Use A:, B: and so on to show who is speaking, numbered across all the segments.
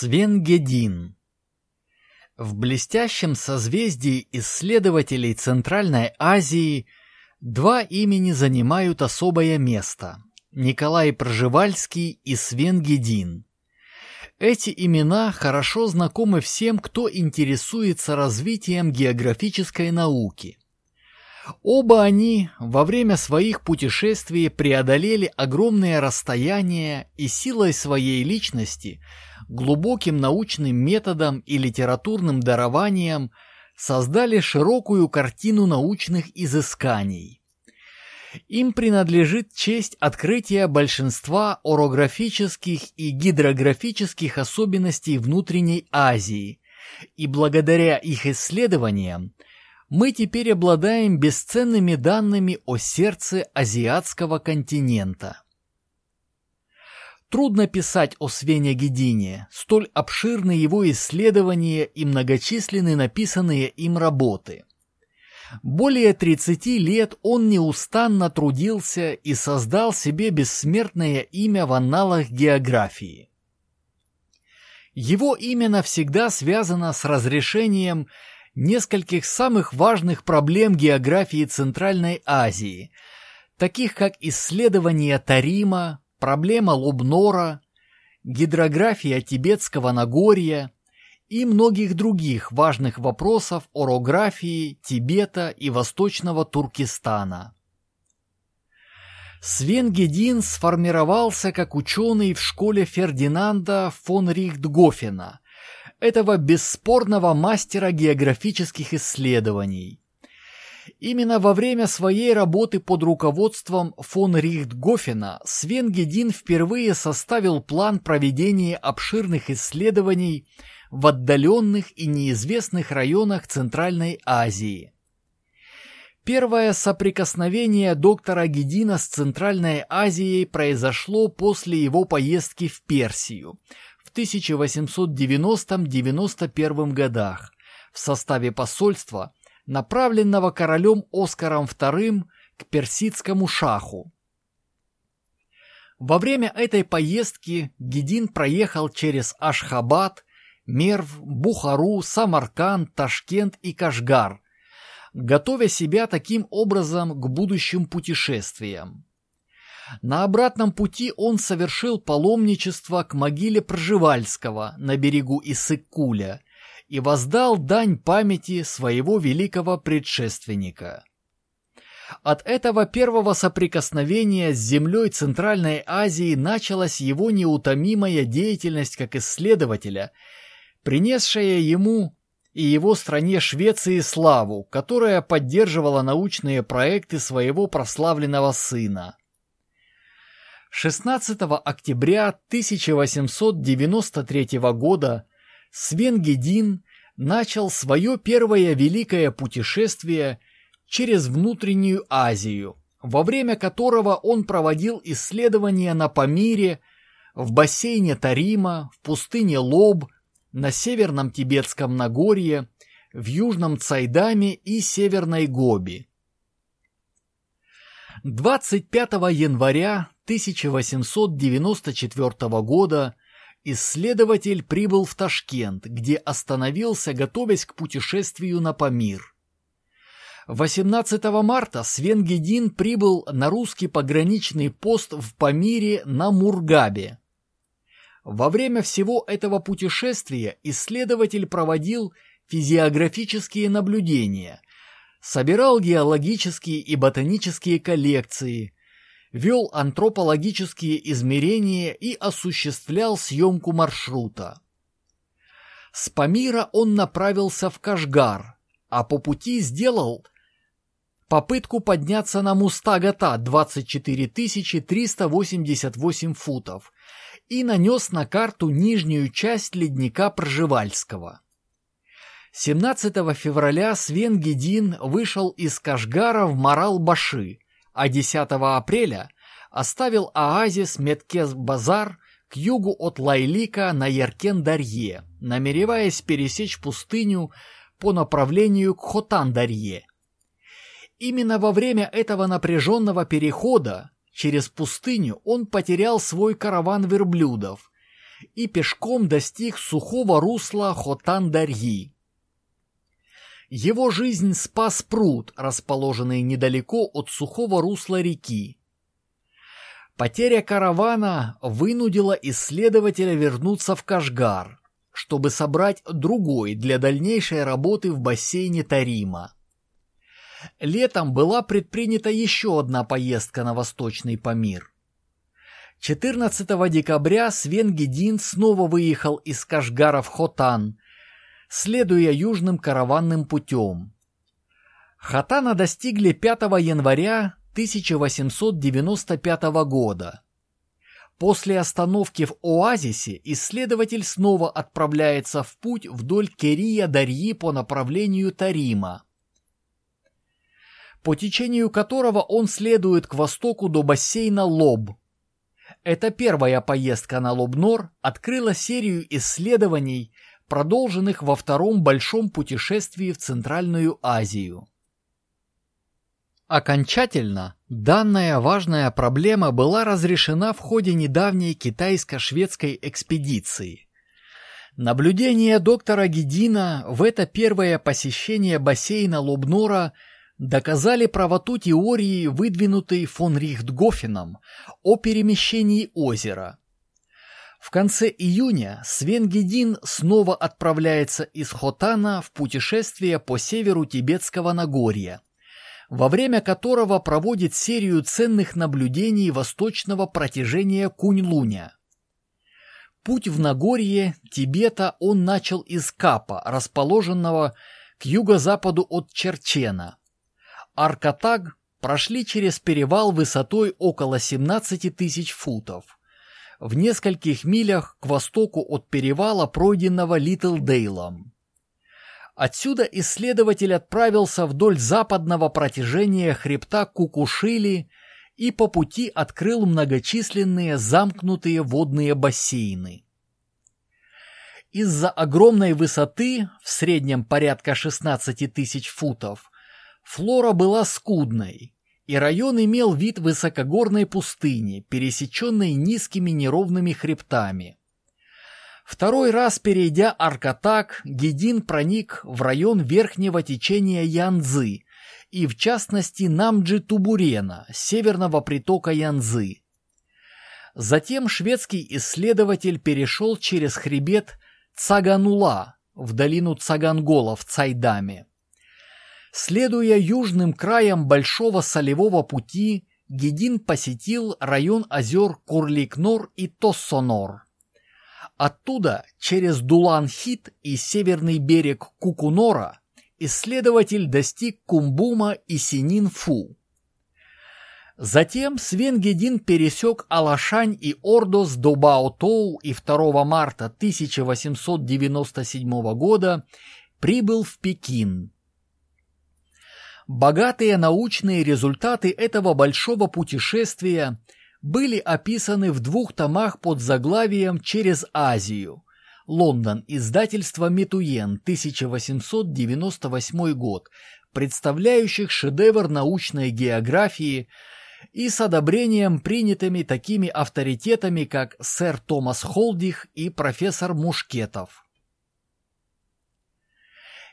A: Свенгедин В блестящем созвездии исследователей Центральной Азии два имени занимают особое место – Николай Пржевальский и Свенгедин. Эти имена хорошо знакомы всем, кто интересуется развитием географической науки. Оба они во время своих путешествий преодолели огромные расстояния и силой своей личности – глубоким научным методом и литературным дарованием создали широкую картину научных изысканий. Им принадлежит честь открытия большинства орографических и гидрографических особенностей внутренней Азии, и благодаря их исследованиям мы теперь обладаем бесценными данными о сердце азиатского континента. Трудно писать о Свене Гедине, столь обширны его исследования и многочисленны написанные им работы. Более 30 лет он неустанно трудился и создал себе бессмертное имя в анналах географии. Его имя навсегда связано с разрешением нескольких самых важных проблем географии Центральной Азии, таких как исследование Тарима, проблема Лобнора, гидрография Тибетского Нагорья и многих других важных вопросов орографии Тибета и Восточного Туркестана. Свен Гедин сформировался как ученый в школе Фердинанда фон Рихтгофена, этого бесспорного мастера географических исследований. Именно во время своей работы под руководством фон Рихтгофена Свен Гедин впервые составил план проведения обширных исследований в отдаленных и неизвестных районах Центральной Азии. Первое соприкосновение доктора Гедина с Центральной Азией произошло после его поездки в Персию в 1890-91 годах в составе посольства – направленного королем Оскаром II к персидскому шаху. Во время этой поездки Гедин проехал через Ашхабад, Мерв, Бухару, Самарканд, Ташкент и Кашгар, готовя себя таким образом к будущим путешествиям. На обратном пути он совершил паломничество к могиле Пржевальского на берегу Иссык-Куля и воздал дань памяти своего великого предшественника. От этого первого соприкосновения с землей Центральной Азии началась его неутомимая деятельность как исследователя, принесшая ему и его стране Швеции славу, которая поддерживала научные проекты своего прославленного сына. 16 октября 1893 года Свен Гедин начал свое первое великое путешествие через внутреннюю Азию, во время которого он проводил исследования на Памире, в бассейне Тарима, в пустыне Лоб, на Северном Тибетском Нагорье, в Южном Цайдаме и Северной Гоби. 25 января 1894 года исследователь прибыл в Ташкент, где остановился, готовясь к путешествию на Памир. 18 марта Свенгедин прибыл на русский пограничный пост в Памире на Мургабе. Во время всего этого путешествия исследователь проводил физиографические наблюдения, собирал геологические и ботанические коллекции – вел антропологические измерения и осуществлял съемку маршрута. С Памира он направился в Кашгар, а по пути сделал попытку подняться на Мустагата 24 388 футов и нанес на карту нижнюю часть ледника Пржевальского. 17 февраля Свен Гедин вышел из Кашгара в Марал-Баши, а 10 апреля оставил оазис Меткес-Базар к югу от Лайлика на Яркен-Дарье, намереваясь пересечь пустыню по направлению к Хотан-Дарье. Именно во время этого напряженного перехода через пустыню он потерял свой караван верблюдов, и пешком достиг сухого русла Хотан-Дарьи. Его жизнь спас пруд, расположенный недалеко от сухого русла реки. Потеря каравана вынудила исследователя вернуться в Кашгар, чтобы собрать другой для дальнейшей работы в бассейне Тарима. Летом была предпринята еще одна поездка на Восточный Памир. 14 декабря Свен Гедин снова выехал из Кашгара в Хотан – следуя южным караванным путем. Хатана достигли 5 января 1895 года. После остановки в оазисе исследователь снова отправляется в путь вдоль Керия-Дарьи по направлению Тарима, по течению которого он следует к востоку до бассейна Лоб. Эта первая поездка на Лобнор открыла серию исследований продолженных во втором большом путешествии в Центральную Азию. Окончательно данная важная проблема была разрешена в ходе недавней китайско-шведской экспедиции. Наблюдения доктора Гедина в это первое посещение бассейна Лобнора доказали правоту теории, выдвинутой фон Рихтгофеном о перемещении озера – в конце июня Свенгедин снова отправляется из Хотана в путешествие по северу Тибетского Нагорья, во время которого проводит серию ценных наблюдений восточного протяжения Кунь-Луня. Путь в Нагорье Тибета он начал из Капа, расположенного к юго-западу от Черчена. Аркатаг прошли через перевал высотой около 17 тысяч футов в нескольких милях к востоку от перевала, пройденного Литл Дейлом. Отсюда исследователь отправился вдоль западного протяжения хребта Кукушили и по пути открыл многочисленные замкнутые водные бассейны. Из-за огромной высоты, в среднем порядка 16 тысяч футов, флора была скудной, и район имел вид высокогорной пустыни, пересеченной низкими неровными хребтами. Второй раз перейдя Аркатак, Гедин проник в район верхнего течения Янзы и, в частности, Намджи-Тубурена, северного притока Янзы. Затем шведский исследователь перешел через хребет Цаганула в долину Цагангола в Цайдаме. Следуя южным краям Большого Солевого пути, Гедин посетил район озер Курликнор и Тоссонор. Оттуда, через Дулан-Хит и северный берег Кукунора, исследователь достиг Кумбума и Синин-Фу. Затем Свенгедин пересек Алашань и Ордос до Баотоу и 2 марта 1897 года прибыл в Пекин. Богатые научные результаты этого большого путешествия были описаны в двух томах под заглавием «Через Азию». Лондон, издательство «Метуен», 1898 год, представляющих шедевр научной географии и с одобрением принятыми такими авторитетами, как сэр Томас Холдих и профессор Мушкетов.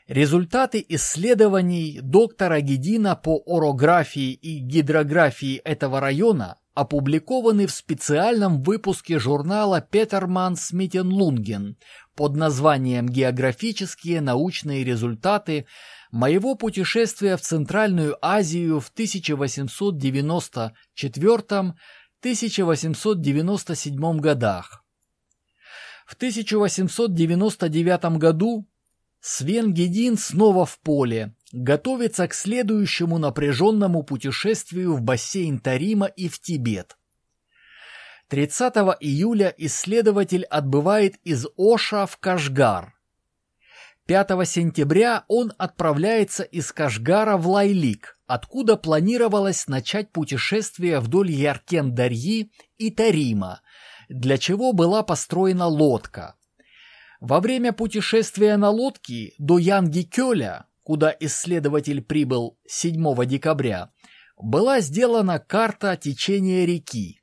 A: Результаты исследований доктора Гедина по орографии и гидрографии этого района опубликованы в специальном выпуске журнала Петерман Смитен Лунген под названием «Географические научные результаты моего путешествия в Центральную Азию в 1894-1897 годах». В 1899 году Свен Гедин снова в поле, готовится к следующему напряженному путешествию в бассейн Тарима и в Тибет. 30 июля исследователь отбывает из Оша в Кашгар. 5 сентября он отправляется из Кашгара в Лайлик, откуда планировалось начать путешествие вдоль Яркен-Дарьи и Тарима, для чего была построена лодка – во время путешествия на лодке до Янги-Кёля, куда исследователь прибыл 7 декабря, была сделана карта течения реки.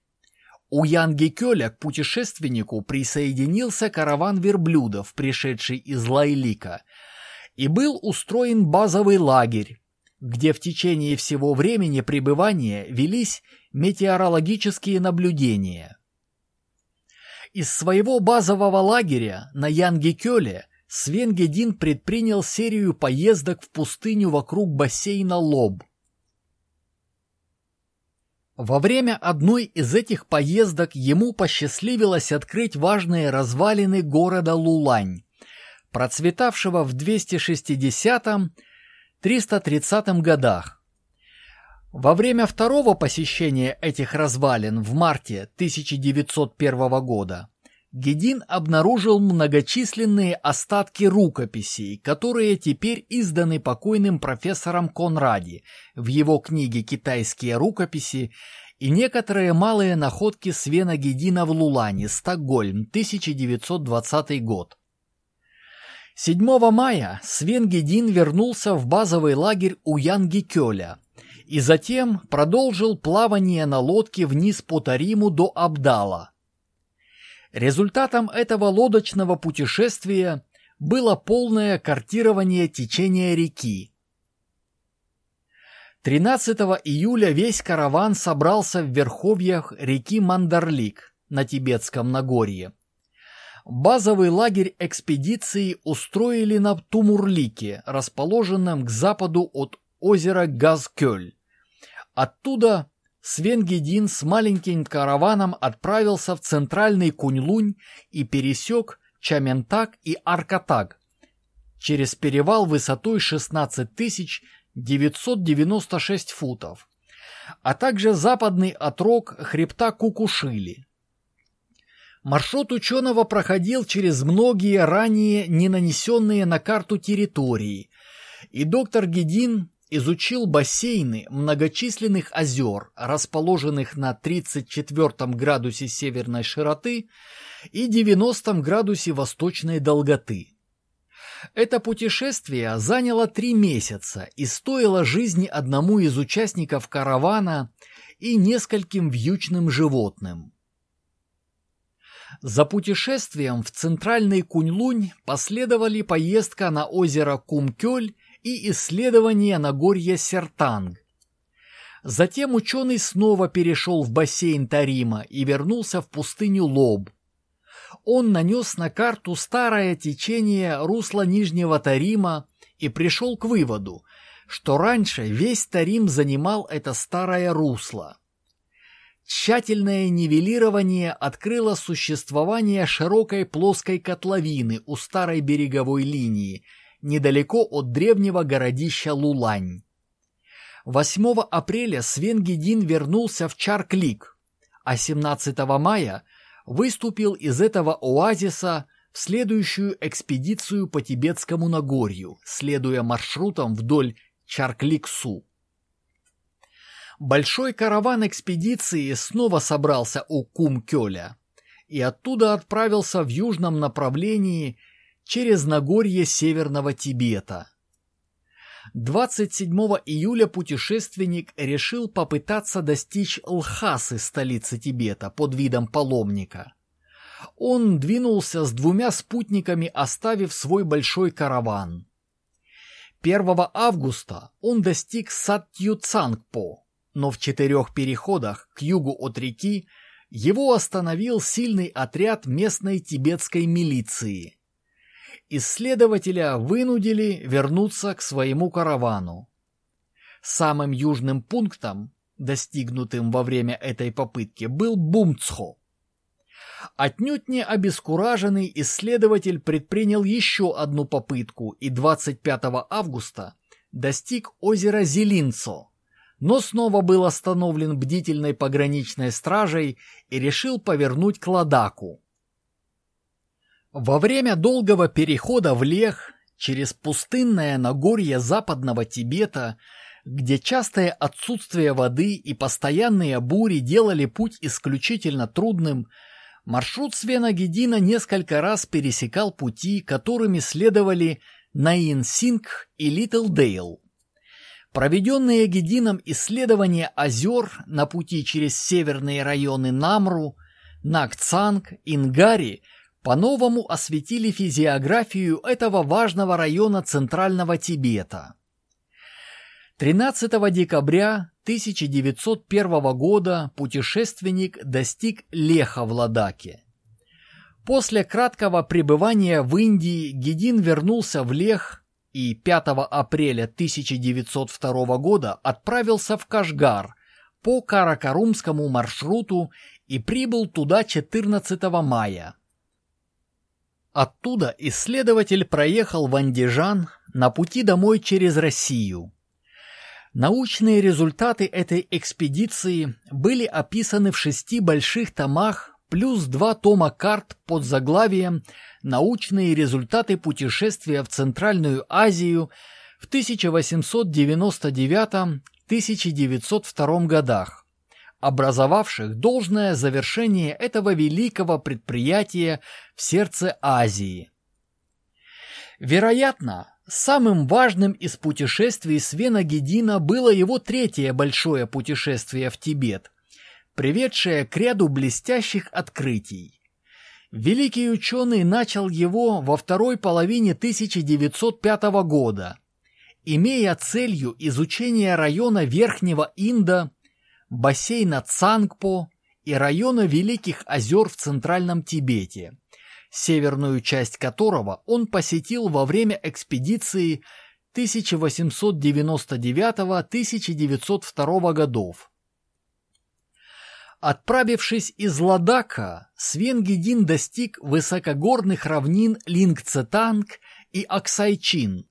A: У Янги Кёля к путешественнику присоединился караван верблюдов, пришедший из Лайлика, и был устроен базовый лагерь, где в течение всего времени пребывания велись метеорологические наблюдения. Из своего базового лагеря на Янге-Кёле Свенгедин предпринял серию поездок в пустыню вокруг бассейна Лоб. Во время одной из этих поездок ему посчастливилось открыть важные развалины города Лулань, процветавшего в 260-330 годах. Во время второго посещения этих развалин в марте 1901 года Гедин обнаружил многочисленные остатки рукописей, которые теперь изданы покойным профессором Конради в его книге «Китайские рукописи» и некоторые малые находки Свена Гедина в Лулане, Стокгольм, 1920 год. 7 мая Свен Гедин вернулся в базовый лагерь у Янги Кёля и затем продолжил плавание на лодке вниз по Тариму до Абдала – Результатом этого лодочного путешествия было полное картирование течения реки. 13 июля весь караван собрался в верховьях реки Мандарлик на Тибетском Нагорье. Базовый лагерь экспедиции устроили на Тумурлике, расположенном к западу от озера Газкёль. Оттуда Свенгедин с маленьким караваном отправился в центральный Куньлунь и пересек Чаментак и Аркатаг через перевал высотой 16 996 футов, а также западный отрог хребта Кукушили. Маршрут ученого проходил через многие ранее не нанесенные на карту территории, и доктор Гедин изучил бассейны многочисленных озер, расположенных на 34 градусе северной широты и 90 градусе восточной долготы. Это путешествие заняло три месяца и стоило жизни одному из участников каравана и нескольким вьючным животным. За путешествием в центральный Куньлунь последовали поездка на озеро Кумкёль и исследования Нагорья Сертанг. Затем ученый снова перешел в бассейн Тарима и вернулся в пустыню Лоб. Он нанес на карту старое течение русла Нижнего Тарима и пришел к выводу, что раньше весь Тарим занимал это старое русло. Тщательное нивелирование открыло существование широкой плоской котловины у старой береговой линии – недалеко от древнего городища Лулань. 8 апреля Свенгедин вернулся в Чарклик, а 17 мая выступил из этого оазиса в следующую экспедицию по Тибетскому Нагорью, следуя маршрутам вдоль Чарклик-Су. Большой караван экспедиции снова собрался у Кум-Кёля и оттуда отправился в южном направлении через Нагорье Северного Тибета. 27 июля путешественник решил попытаться достичь Лхасы, столицы Тибета, под видом паломника. Он двинулся с двумя спутниками, оставив свой большой караван. 1 августа он достиг Сатьюцангпо, но в четырех переходах к югу от реки его остановил сильный отряд местной тибетской милиции исследователя вынудили вернуться к своему каравану. Самым южным пунктом, достигнутым во время этой попытки, был Бумцхо. Отнюдь не обескураженный исследователь предпринял еще одну попытку и 25 августа достиг озера Зелинцо, но снова был остановлен бдительной пограничной стражей и решил повернуть к Ладаку. Во время долгого перехода в Лех через пустынное Нагорье западного Тибета, где частое отсутствие воды и постоянные бури делали путь исключительно трудным, маршрут Свена Гедина несколько раз пересекал пути, которыми следовали Наин-Синг и Литл Дейл. Проведенные Гедином исследования озер на пути через северные районы Намру – Накцанг, Ингари по-новому осветили физиографию этого важного района Центрального Тибета. 13 декабря 1901 года путешественник достиг Леха в Ладаке. После краткого пребывания в Индии Гедин вернулся в Лех и 5 апреля 1902 года отправился в Кашгар по Каракарумскому маршруту и прибыл туда 14 мая. Оттуда исследователь проехал в Андижан на пути домой через Россию. Научные результаты этой экспедиции были описаны в шести больших томах плюс два тома карт под заглавием «Научные результаты путешествия в Центральную Азию» в 1899-1902 годах, образовавших должное завершение этого великого предприятия в сердце Азии. Вероятно, Самым важным из путешествий Свена Гедина было его третье большое путешествие в Тибет, приведшее к ряду блестящих открытий. Великий ученый начал его во второй половине 1905 года, имея целью изучение района Верхнего Инда, бассейна Цангпо и района Великих озер в Центральном Тибете – северную часть которого он посетил во время экспедиции 1899-1902 годов. Отправившись из Ладака, Свен Гедин достиг высокогорных равнин Лингцетанг и Аксайчин,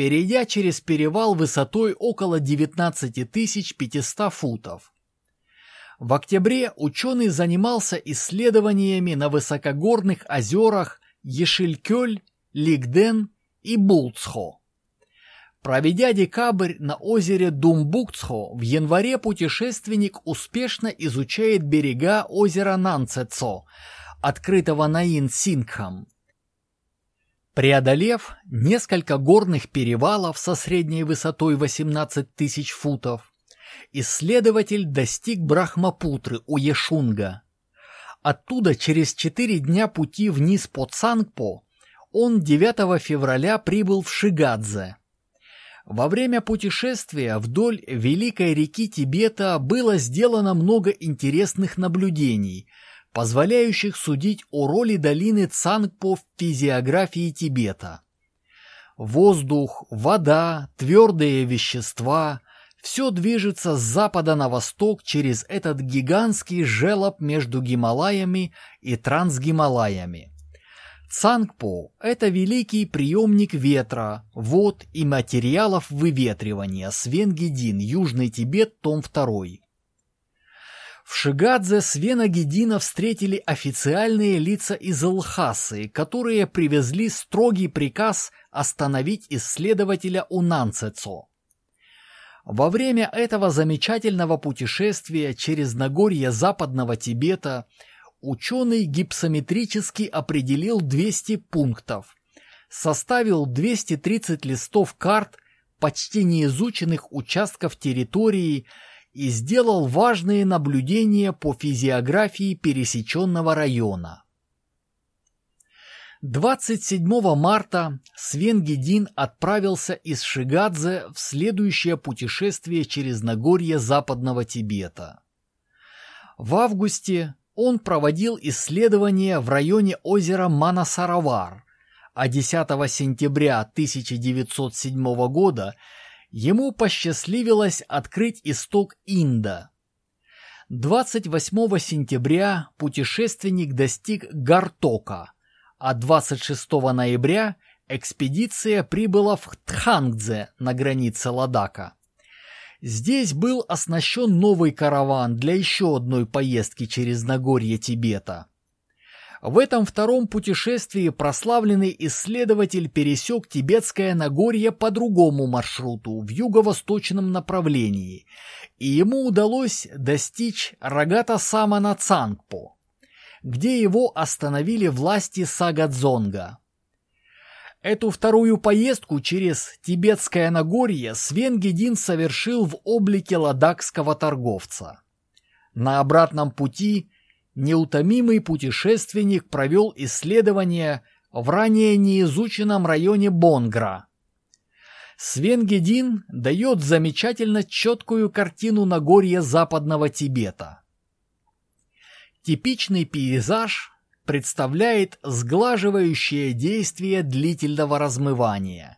A: перейдя через перевал высотой около 19 500 футов. В октябре ученый занимался исследованиями на высокогорных озерах Ешиль-Кёль, Лигден и Булцхо. Проведя декабрь на озере Думбукцхо, в январе путешественник успешно изучает берега озера Нанцецо, открытого на Ин-Сингхам. Преодолев несколько горных перевалов со средней высотой 18 тысяч футов, исследователь достиг Брахмапутры у Ешунга. Оттуда через четыре дня пути вниз по Цангпо он 9 февраля прибыл в Шигадзе. Во время путешествия вдоль Великой реки Тибета было сделано много интересных наблюдений, позволяющих судить о роли долины Цангпо в физиографии Тибета. Воздух, вода, твердые вещества, все движется с запада на восток через этот гигантский желоб между Гималаями и Трансгималаями. Цангпо – это великий приемник ветра, вод и материалов выветривания, Свенгидин, Южный Тибет, том 2. В Шигадзе Свена Гедина встретили официальные лица из Лхасы, которые привезли строгий приказ остановить исследователя у Нанцецо. Во время этого замечательного путешествия через Нагорье Западного Тибета ученый гипсометрически определил 200 пунктов, составил 230 листов карт почти неизученных участков территории и сделал важные наблюдения по физиографии пересеченного района. 27 марта Свенгедин отправился из Шигадзе в следующее путешествие через Нагорье Западного Тибета. В августе он проводил исследования в районе озера Манасаравар, а 10 сентября 1907 года ему посчастливилось открыть исток Инда. 28 сентября путешественник достиг Гартока – а 26 ноября экспедиция прибыла в Тхангдзе на границе Ладака. Здесь был оснащен новый караван для еще одной поездки через Нагорье Тибета. В этом втором путешествии прославленный исследователь пересек Тибетское Нагорье по другому маршруту в юго-восточном направлении, и ему удалось достичь Рогата-Сама Цангпо где его остановили власти Сагадзонга. Эту вторую поездку через Тибетское Нагорье Свенгедин совершил в облике ладакского торговца. На обратном пути неутомимый путешественник провел исследования в ранее неизученном районе Бонгра. Свенгедин дает замечательно четкую картину Нагорья западного Тибета. Типичный пейзаж представляет сглаживающее действие длительного размывания.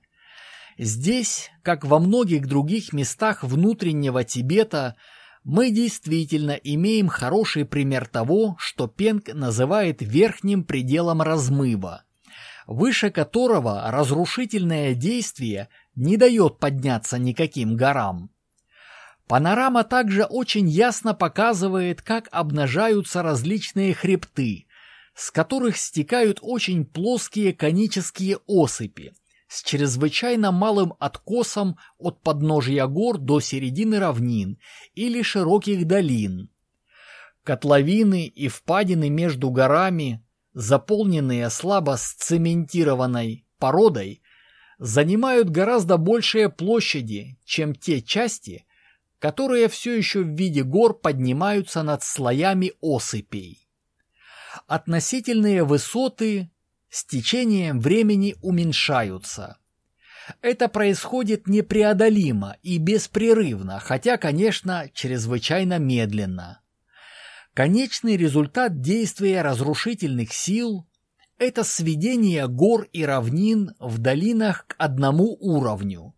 A: Здесь, как во многих других местах внутреннего Тибета, мы действительно имеем хороший пример того, что Пенк называет верхним пределом размыва, выше которого разрушительное действие не дает подняться никаким горам. Панорама также очень ясно показывает, как обнажаются различные хребты, с которых стекают очень плоские конические осыпи, с чрезвычайно малым откосом от подножия гор до середины равнин или широких долин. Котловины и впадины между горами, заполненные слабо сцементированной породой, занимают гораздо большие площади, чем те части, которые все еще в виде гор поднимаются над слоями осыпей. Относительные высоты с течением времени уменьшаются. Это происходит непреодолимо и беспрерывно, хотя, конечно, чрезвычайно медленно. Конечный результат действия разрушительных сил – это сведение гор и равнин в долинах к одному уровню.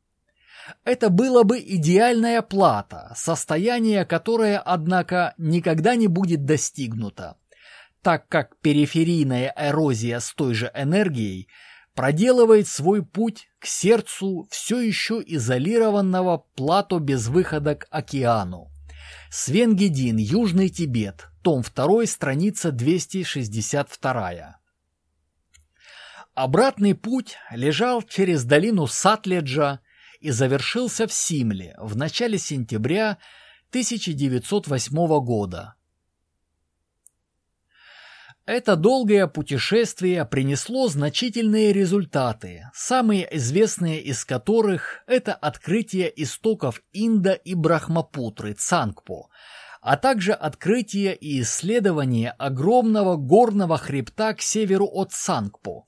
A: Это было бы идеальная плата, состояние которое, однако, никогда не будет достигнуто так как периферийная эрозия с той же энергией проделывает свой путь к сердцу все еще изолированного плато без выхода к океану. Свенгедин, Южный Тибет, том 2, страница 262. Обратный путь лежал через долину Сатледжа и завершился в Симле в начале сентября 1908 года. Это долгое путешествие принесло значительные результаты, самые известные из которых – это открытие истоков Инда и Брахмапутры, Цангпо, а также открытие и исследование огромного горного хребта к северу от Цангпо,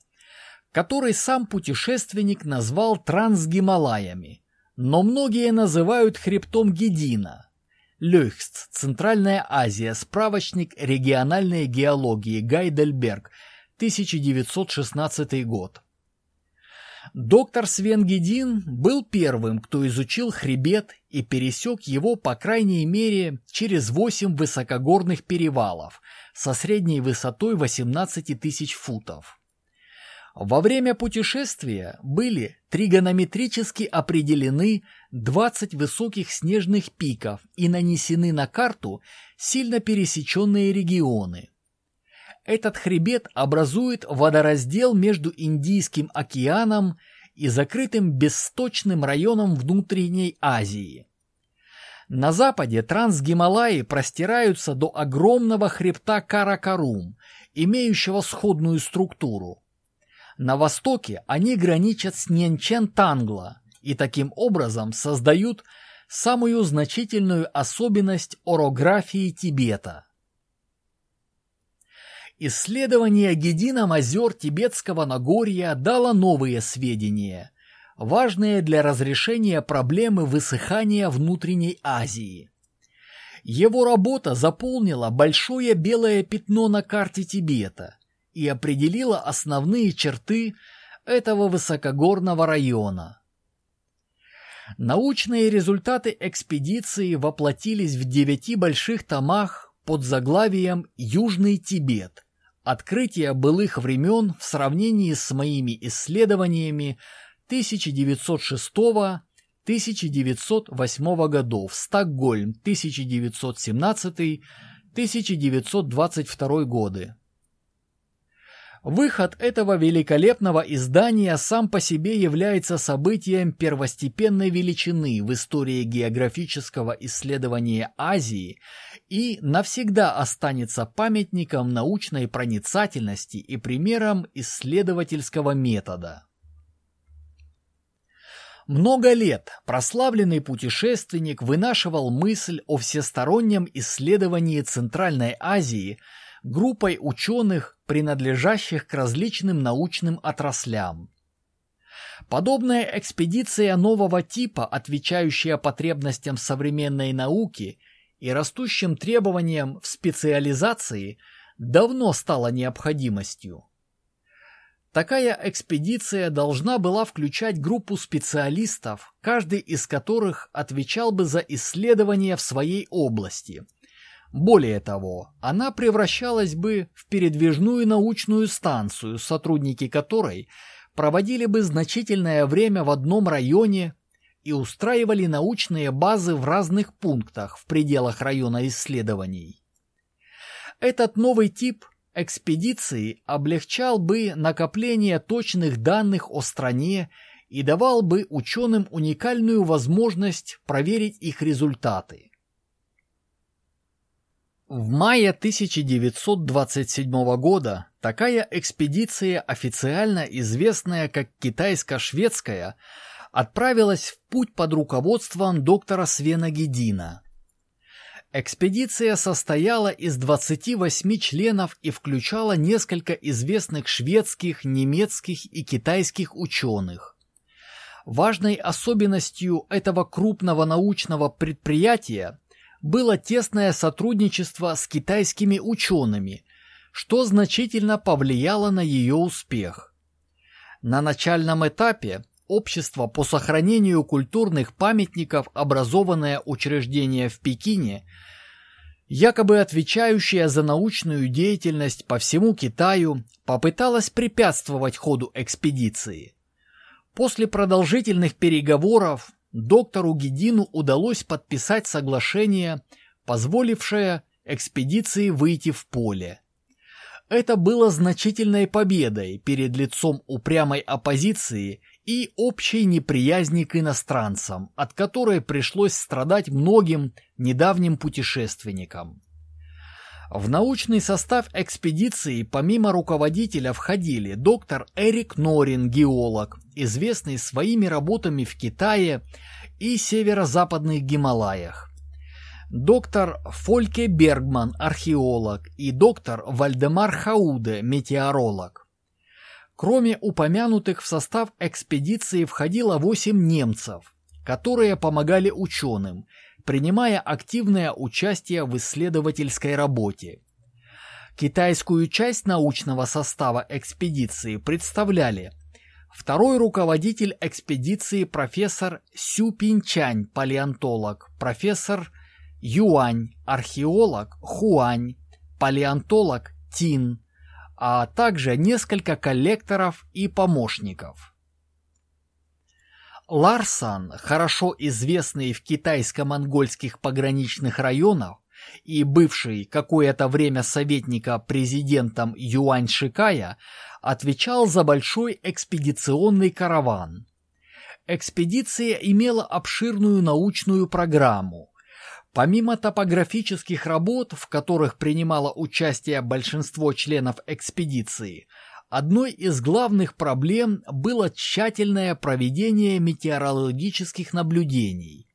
A: который сам путешественник назвал Трансгималаями, но многие называют хребтом Гедина – Лёхст, Центральная Азия, справочник региональной геологии, Гайдельберг, 1916 год. Доктор Свенгедин был первым, кто изучил хребет и пересек его по крайней мере через восемь высокогорных перевалов со средней высотой 18 тысяч футов. Во время путешествия были тригонометрически определены 20 высоких снежных пиков и нанесены на карту сильно пересеченные регионы. Этот хребет образует водораздел между Индийским океаном и закрытым бесточным районом внутренней Азии. На западе Трансгималаи простираются до огромного хребта Каракарум, имеющего сходную структуру. На востоке они граничат с Ньянчен-Тангла и таким образом создают самую значительную особенность орографии Тибета. Исследование Гедином озер Тибетского Нагорья дало новые сведения, важные для разрешения проблемы высыхания внутренней Азии. Его работа заполнила большое белое пятно на карте Тибета и определила основные черты этого высокогорного района. Научные результаты экспедиции воплотились в девяти больших томах под заглавием «Южный Тибет», открытие былых времен в сравнении с моими исследованиями 1906-1908 годов, Стокгольм, 1917-1922 годы. Выход этого великолепного издания сам по себе является событием первостепенной величины в истории географического исследования Азии и навсегда останется памятником научной проницательности и примером исследовательского метода. Много лет прославленный путешественник вынашивал мысль о всестороннем исследовании Центральной Азии – группой ученых, принадлежащих к различным научным отраслям. Подобная экспедиция нового типа, отвечающая потребностям современной науки и растущим требованиям в специализации, давно стала необходимостью. Такая экспедиция должна была включать группу специалистов, каждый из которых отвечал бы за исследования в своей области. Более того, она превращалась бы в передвижную научную станцию, сотрудники которой проводили бы значительное время в одном районе и устраивали научные базы в разных пунктах в пределах района исследований. Этот новый тип – экспедиции облегчал бы накопление точных данных о стране и давал бы ученым уникальную возможность проверить их результаты. В мае 1927 года такая экспедиция, официально известная как китайско-шведская, отправилась в путь под руководством доктора Свена Гедина – Экспедиция состояла из 28 членов и включала несколько известных шведских, немецких и китайских ученых. Важной особенностью этого крупного научного предприятия было тесное сотрудничество с китайскими учеными, что значительно повлияло на ее успех. На начальном этапе Общество по сохранению культурных памятников, образованное учреждение в Пекине, якобы отвечающее за научную деятельность по всему Китаю, попыталось препятствовать ходу экспедиции. После продолжительных переговоров доктору Гедину удалось подписать соглашение, позволившее экспедиции выйти в поле. Это было значительной победой перед лицом упрямой оппозиции и общей неприязни к иностранцам, от которой пришлось страдать многим недавним путешественникам. В научный состав экспедиции помимо руководителя входили доктор Эрик Норин, геолог, известный своими работами в Китае и северо-западных Гималаях, доктор Фольке Бергман, археолог, и доктор Вальдемар Хауде, метеоролог. Кроме упомянутых в состав экспедиции входило восемь немцев, которые помогали ученым, принимая активное участие в исследовательской работе. Китайскую часть научного состава экспедиции представляли второй руководитель экспедиции профессор Сю Пинчань, палеонтолог, профессор Юань, археолог Хуань, палеонтолог Тин, а также несколько коллекторов и помощников. Ларсон, хорошо известный в китайско-монгольских пограничных районах и бывший какое-то время советника президентом Юань Шикая, отвечал за большой экспедиционный караван. Экспедиция имела обширную научную программу, Помимо топографических работ, в которых принимало участие большинство членов экспедиции, одной из главных проблем было тщательное проведение метеорологических наблюдений.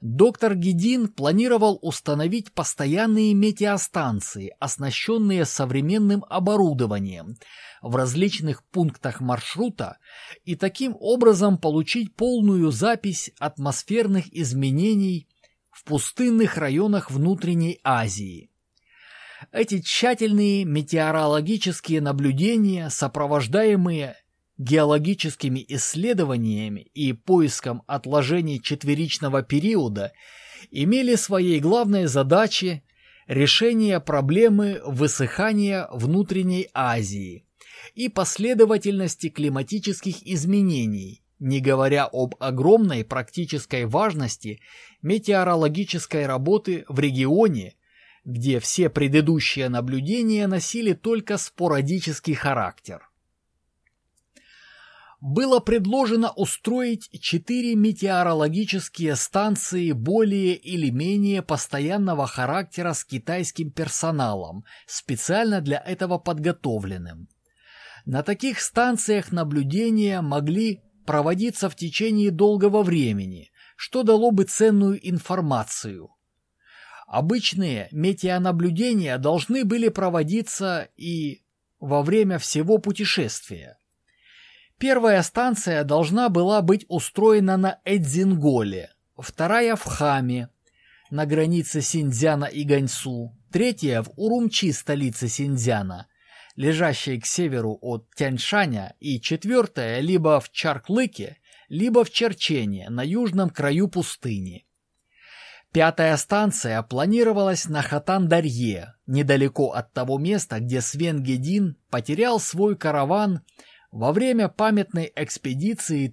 A: Доктор Гедин планировал установить постоянные метеостанции, оснащенные современным оборудованием, в различных пунктах маршрута и таким образом получить полную запись атмосферных изменений в пустынных районах внутренней Азии. Эти тщательные метеорологические наблюдения, сопровождаемые геологическими исследованиями и поиском отложений четверичного периода, имели своей главной задачей решение проблемы высыхания внутренней Азии и последовательности климатических изменений, не говоря об огромной практической важности метеорологической работы в регионе, где все предыдущие наблюдения носили только спорадический характер. Было предложено устроить четыре метеорологические станции более или менее постоянного характера с китайским персоналом, специально для этого подготовленным. На таких станциях наблюдения могли проводиться в течение долгого времени, что дало бы ценную информацию. Обычные метеонаблюдения должны были проводиться и во время всего путешествия. Первая станция должна была быть устроена на Эдзинголе, вторая в Хаме, на границе Синьцзяна и Ганьсу, третья в Урумчи, столице Синьцзяна, лежащей к северу от Тяньшаня, и четвертая либо в Чарклыке, либо в Черчене, на южном краю пустыни. Пятая станция планировалась на Хатан-Дарье, недалеко от того места, где Свен Гедин потерял свой караван во время памятной экспедиции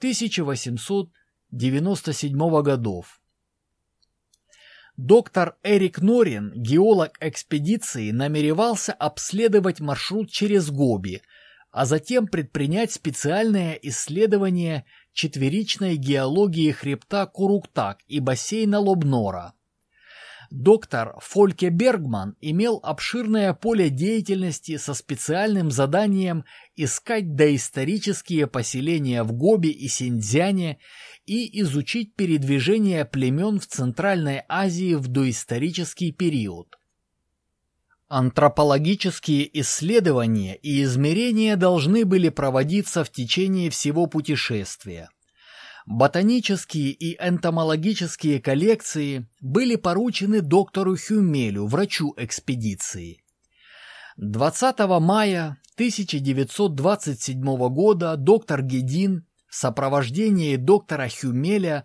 A: 1894-1897 годов. Доктор Эрик Норин, геолог экспедиции, намеревался обследовать маршрут через Гоби, а затем предпринять специальное исследование четверичной геологии хребта Куруктак и бассейна Лобнора. Доктор Фольке Бергман имел обширное поле деятельности со специальным заданием искать доисторические поселения в Гобе и Синьцзяне и изучить передвижение племен в Центральной Азии в доисторический период. Антропологические исследования и измерения должны были проводиться в течение всего путешествия. Ботанические и энтомологические коллекции были поручены доктору Хюмелю, врачу экспедиции. 20 мая 1927 года доктор Гедин в сопровождении доктора Хюмеля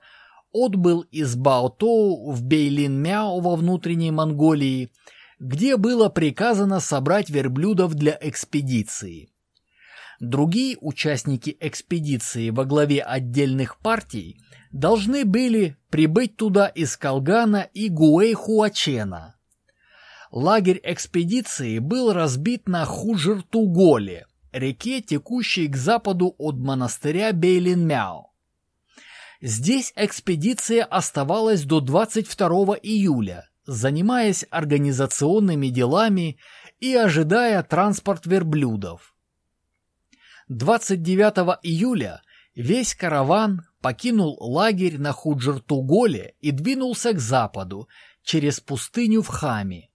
A: отбыл из Баотоу в Бейлин-Мяо во внутренней Монголии – где было приказано собрать верблюдов для экспедиции. Другие участники экспедиции во главе отдельных партий должны были прибыть туда из Калгана и Гуэйхуачена. Лагерь экспедиции был разбит на Хужертуголе, реке, текущей к западу от монастыря Бейлинмяо. Здесь экспедиция оставалась до 22 июля, занимаясь организационными делами и ожидая транспорт верблюдов. 29 июля весь караван покинул лагерь на Худжертуголе и двинулся к западу, через пустыню в Хаме.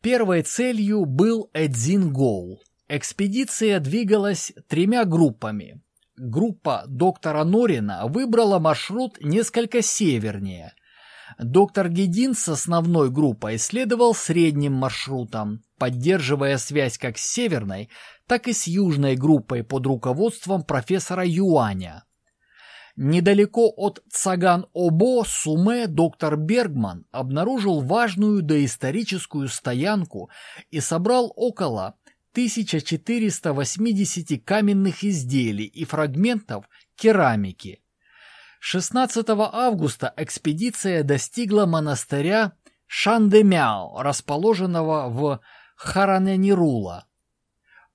A: Первой целью был Эдзингоу. Экспедиция двигалась тремя группами. Группа доктора Норина выбрала маршрут несколько севернее – Доктор Гедин с основной группой исследовал средним маршрутом, поддерживая связь как с северной, так и с южной группой под руководством профессора Юаня. Недалеко от Цаган-Обо, Суме, доктор Бергман обнаружил важную доисторическую стоянку и собрал около 1480 каменных изделий и фрагментов керамики, 16 августа экспедиция достигла монастыря Шандемяо, расположенного в Хараненирула.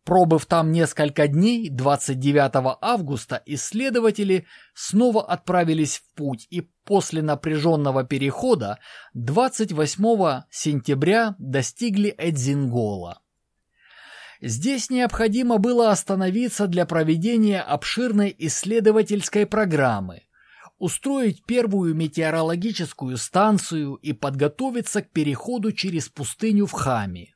A: Пробыв там несколько дней, 29 августа исследователи снова отправились в путь и после напряженного перехода 28 сентября достигли Эдзингола. Здесь необходимо было остановиться для проведения обширной исследовательской программы – устроить первую метеорологическую станцию и подготовиться к переходу через пустыню в Хами.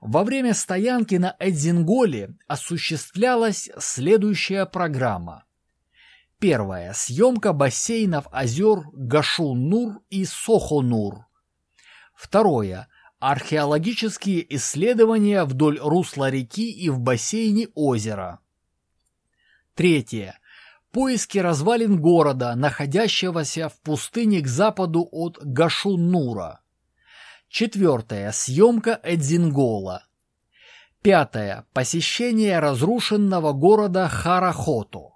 A: Во время стоянки на Эдзинголе осуществлялась следующая программа. Первая – съемка бассейнов озер Гашун-Нур и Сохо-Нур. Второе – археологические исследования вдоль русла реки и в бассейне озера. Третье Поиски развалин города, находящегося в пустыне к западу от Гашунура. Четвертое. Съемка Эдзингола. Пятое. Посещение разрушенного города Харахото.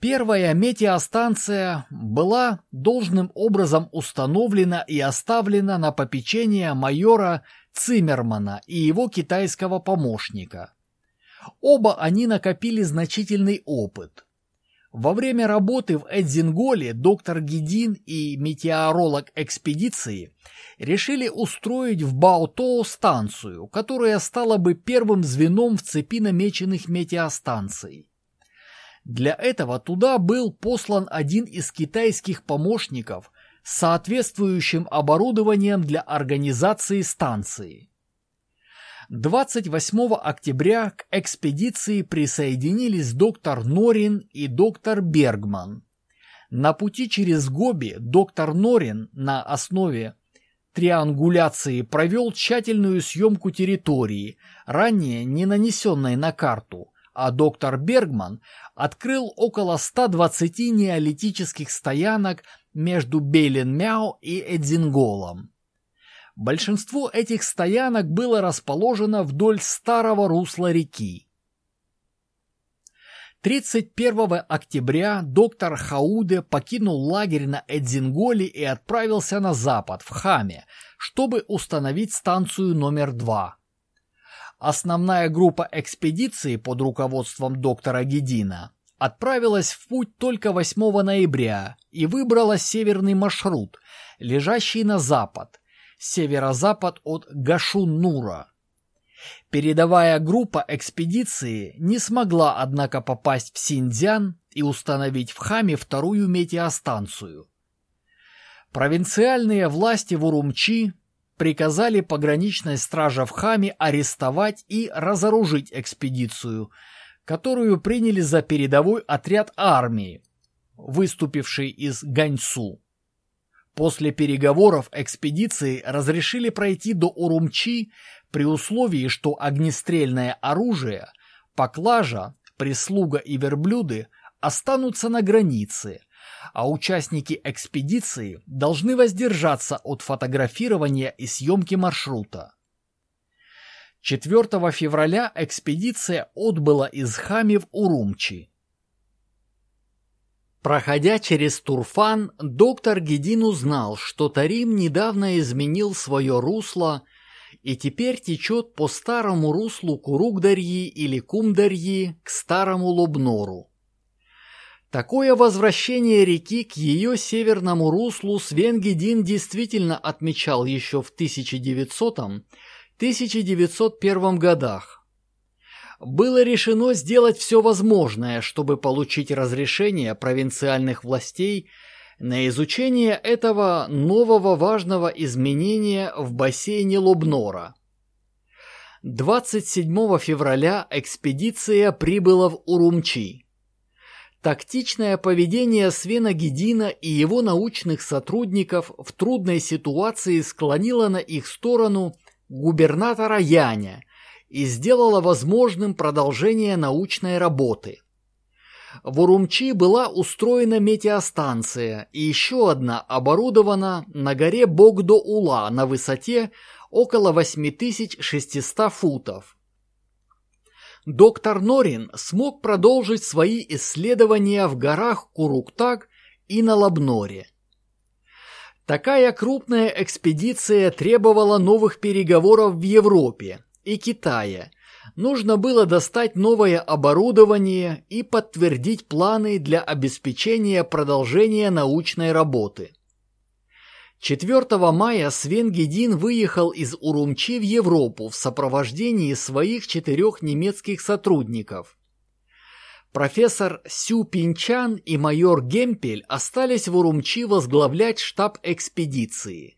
A: Первая метеостанция была должным образом установлена и оставлена на попечение майора Циммермана и его китайского помощника. Оба они накопили значительный опыт. Во время работы в Эдзинголе доктор Гедин и метеоролог экспедиции решили устроить в Баотоу станцию, которая стала бы первым звеном в цепи намеченных метеостанций. Для этого туда был послан один из китайских помощников с соответствующим оборудованием для организации станции. 28 октября к экспедиции присоединились доктор Норин и доктор Бергман. На пути через Гоби доктор Норин на основе триангуляции провел тщательную съемку территории, ранее не нанесенной на карту, а доктор Бергман открыл около 120 неолитических стоянок между Бейлен-Мяо и Эдзинголом. Большинство этих стоянок было расположено вдоль старого русла реки. 31 октября доктор Хауде покинул лагерь на Эдзинголе и отправился на запад, в Хаме, чтобы установить станцию номер два. Основная группа экспедиции под руководством доктора Гедина отправилась в путь только 8 ноября и выбрала северный маршрут, лежащий на запад, северо-запад от Гашун-Нура. Передовая группа экспедиции не смогла, однако, попасть в Синьцзян и установить в Хаме вторую метеостанцию. Провинциальные власти в Урумчи приказали пограничной страже в Хаме арестовать и разоружить экспедицию, которую приняли за передовой отряд армии, выступивший из Ганьсу. После переговоров экспедиции разрешили пройти до Урумчи при условии, что огнестрельное оружие, поклажа, прислуга и верблюды останутся на границе, а участники экспедиции должны воздержаться от фотографирования и съемки маршрута. 4 февраля экспедиция отбыла из Хами в Урумчи. Проходя через Турфан, доктор Гедин узнал, что Тарим недавно изменил свое русло и теперь течет по старому руслу Куругдарьи или Кумдарьи к старому Лобнору. Такое возвращение реки к ее северному руслу Свенгедин действительно отмечал еще в 1900-1901 годах было решено сделать все возможное, чтобы получить разрешение провинциальных властей на изучение этого нового важного изменения в бассейне Лобнора. 27 февраля экспедиция прибыла в Урумчи. Тактичное поведение Свена Гедина и его научных сотрудников в трудной ситуации склонило на их сторону губернатора Яня – и сделала возможным продолжение научной работы. В Урумчи была устроена метеостанция и еще одна оборудована на горе Богдо-Ула на высоте около 8600 футов. Доктор Норин смог продолжить свои исследования в горах Куруктаг и на Лабноре. Такая крупная экспедиция требовала новых переговоров в Европе, и Китая. Нужно было достать новое оборудование и подтвердить планы для обеспечения продолжения научной работы. 4 мая Свен Гедин выехал из Урумчи в Европу в сопровождении своих четырех немецких сотрудников. Профессор Сю Пинчан и майор Гемпель остались в Урумчи возглавлять штаб экспедиции.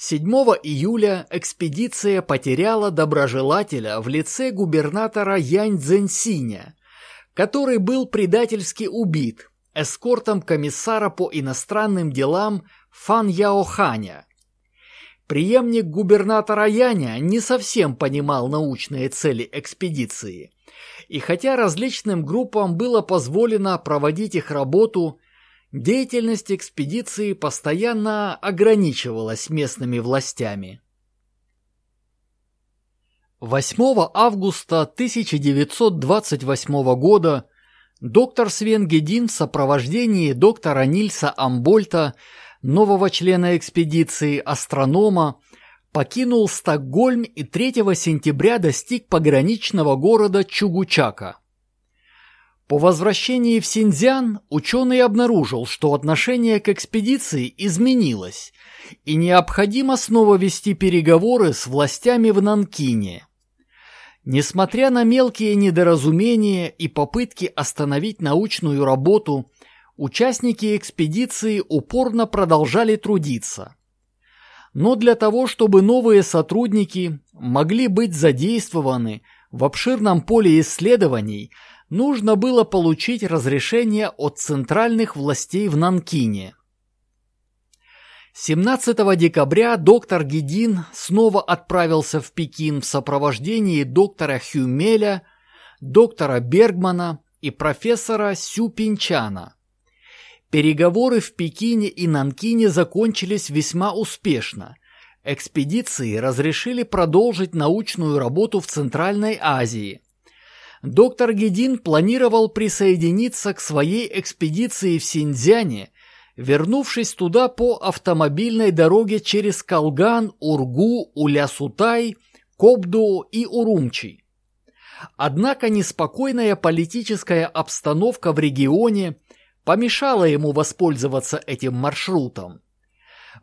A: 7 июля экспедиция потеряла доброжелателя в лице губернатора Янь Цзэньсиня, который был предательски убит эскортом комиссара по иностранным делам Фан Яоханя. Преемник губернатора Яня не совсем понимал научные цели экспедиции, и хотя различным группам было позволено проводить их работу, Деятельность экспедиции постоянно ограничивалась местными властями. 8 августа 1928 года доктор Свен Гедин в сопровождении доктора Нильса Амбольта, нового члена экспедиции, астронома, покинул Стокгольм и 3 сентября достиг пограничного города Чугучака. По возвращении в Синьцзян ученый обнаружил, что отношение к экспедиции изменилось, и необходимо снова вести переговоры с властями в Нанкине. Несмотря на мелкие недоразумения и попытки остановить научную работу, участники экспедиции упорно продолжали трудиться. Но для того, чтобы новые сотрудники могли быть задействованы в обширном поле исследований, нужно было получить разрешение от центральных властей в Нанкине. 17 декабря доктор Гедин снова отправился в Пекин в сопровождении доктора Хюмеля, доктора Бергмана и профессора Сю Пинчана. Переговоры в Пекине и Нанкине закончились весьма успешно. Экспедиции разрешили продолжить научную работу в Центральной Азии. Доктор Гедин планировал присоединиться к своей экспедиции в Синьцзяне, вернувшись туда по автомобильной дороге через Калган, Ургу, Улясутай, Кобду и Урумчи. Однако неспокойная политическая обстановка в регионе – помешало ему воспользоваться этим маршрутом.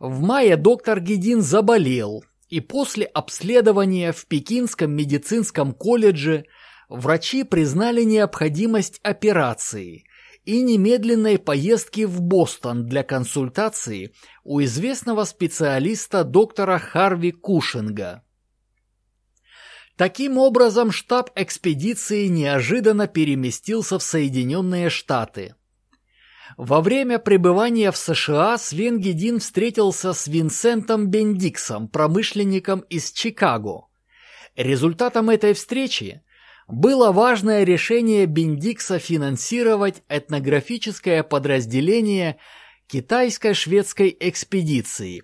A: В мае доктор Гедин заболел, и после обследования в Пекинском медицинском колледже врачи признали необходимость операции и немедленной поездки в Бостон для консультации у известного специалиста доктора Харви Кушинга. Таким образом, штаб экспедиции неожиданно переместился в Соединенные Штаты – во время пребывания в США Свен Гедин встретился с Винсентом Бендиксом, промышленником из Чикаго. Результатом этой встречи было важное решение Бендикса финансировать этнографическое подразделение китайско-шведской экспедиции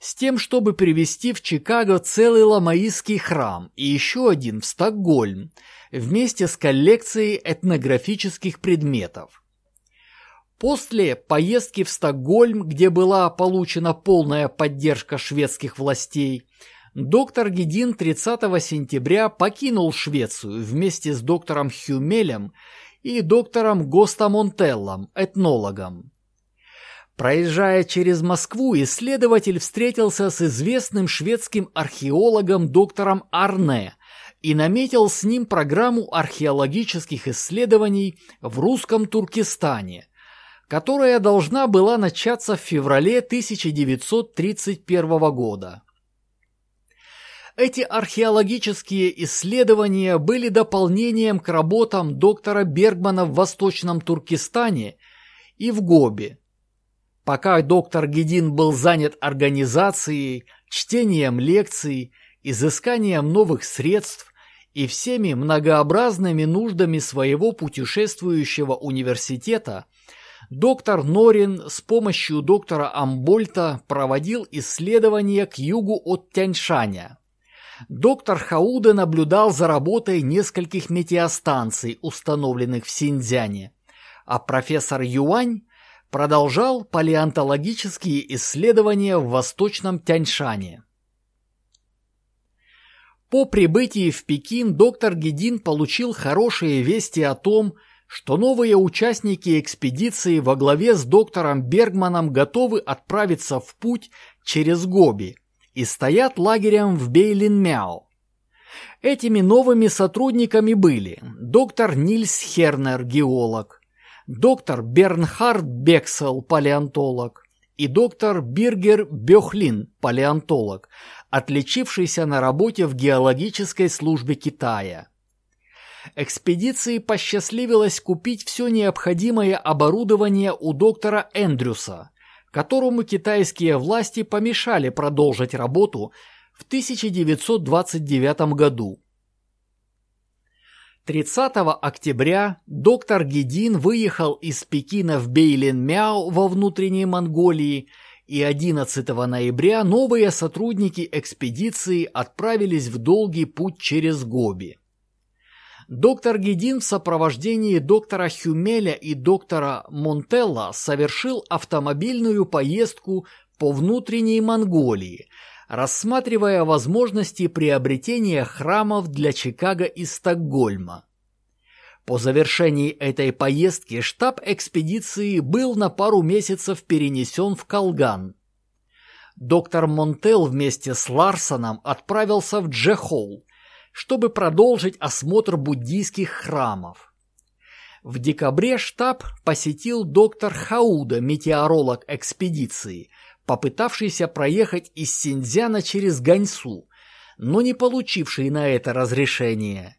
A: с тем, чтобы привезти в Чикаго целый ламаистский храм и еще один в Стокгольм вместе с коллекцией этнографических предметов. После поездки в Стокгольм, где была получена полная поддержка шведских властей, доктор Гедин 30 сентября покинул Швецию вместе с доктором Хюмелем и доктором Гостамонтеллом, этнологом. Проезжая через Москву, исследователь встретился с известным шведским археологом доктором Арне и наметил с ним программу археологических исследований в русском Туркестане, которая должна была начаться в феврале 1931 года. Эти археологические исследования были дополнением к работам доктора Бергмана в Восточном Туркестане и в Гобе. Пока доктор Гедин был занят организацией, чтением лекций, изысканием новых средств и всеми многообразными нуждами своего путешествующего университета – доктор Норин с помощью доктора Амбольта проводил исследования к югу от Тяньшаня. Доктор Хауде наблюдал за работой нескольких метеостанций, установленных в Синьцзяне, а профессор Юань продолжал палеонтологические исследования в Восточном Тяньшане. По прибытии в Пекин доктор Гедин получил хорошие вести о том, что новые участники экспедиции во главе с доктором Бергманом готовы отправиться в путь через Гоби и стоят лагерем в Бейлин-Мяо. Этими новыми сотрудниками были доктор Нильс Хернер, геолог, доктор Бернхард Бексел, палеонтолог, и доктор Биргер Бёхлин, палеонтолог, отличившийся на работе в геологической службе Китая. Экспедиции посчастливилось купить все необходимое оборудование у доктора Эндрюса, которому китайские власти помешали продолжить работу в 1929 году. 30 октября доктор Гедин выехал из Пекина в Бейлин-Мяо во внутренней Монголии и 11 ноября новые сотрудники экспедиции отправились в долгий путь через Гоби. Доктор Гедин в сопровождении доктора Хюмеля и доктора Монтелла совершил автомобильную поездку по внутренней Монголии, рассматривая возможности приобретения храмов для Чикаго и Стокгольма. По завершении этой поездки штаб экспедиции был на пару месяцев перенесен в Калган. Доктор Монтел вместе с Ларсоном отправился в Джехол, чтобы продолжить осмотр буддийских храмов. В декабре штаб посетил доктор Хауда, метеоролог экспедиции, попытавшийся проехать из Синьцзяна через Ганьсу, но не получивший на это разрешение.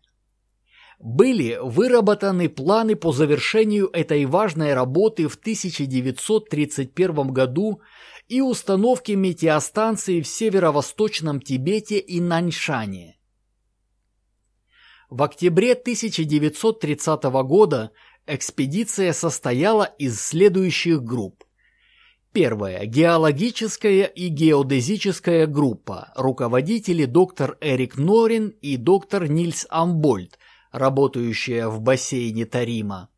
A: Были выработаны планы по завершению этой важной работы в 1931 году и установке метеостанции в северо-восточном Тибете и Наньшане. В октябре 1930 года экспедиция состояла из следующих групп. Первая – геологическая и геодезическая группа, руководители доктор Эрик Норин и доктор Нильс Амбольд, работающая в бассейне Тарима.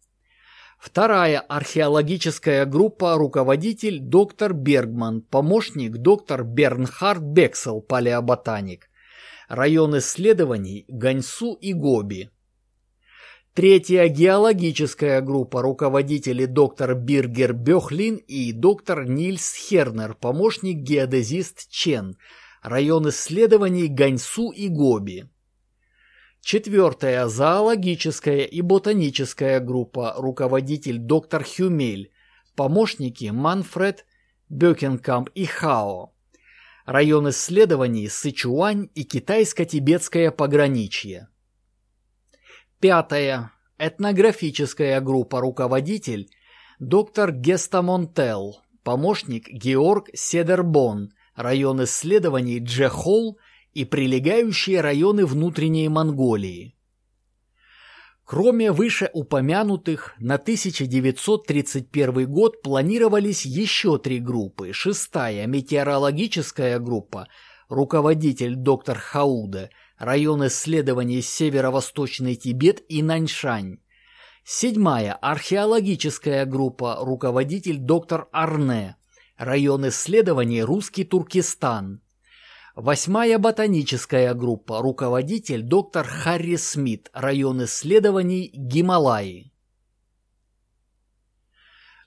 A: Вторая археологическая группа – руководитель доктор Бергман, помощник доктор Бернхард Бексел, палеоботаник. Район исследований – Ганьсу и Гоби. Третья геологическая группа руководители доктор Биргер Бёхлин и доктор Нильс Хернер, помощник геодезист Чен, район исследований Ганьсу и Гоби. Четвертая зоологическая и ботаническая группа руководитель доктор Хюмель, помощники Манфред, Бёкенкамп и Хао. Район исследований Сычуань и китайско-тибетское пограничье. Пятая. Этнографическая группа руководитель доктор Гестамонтел, помощник Георг Седербон, район исследований Джехол и прилегающие районы внутренней Монголии. Кроме вышеупомянутых, на 1931 год планировались еще три группы. Шестая – метеорологическая группа, руководитель доктор Хауда – район исследований Северо-Восточный Тибет и Наньшань. Седьмая археологическая группа, руководитель доктор Арне, район исследований Русский Туркестан. Восьмая ботаническая группа, руководитель доктор Харри Смит, район исследований Гималаи.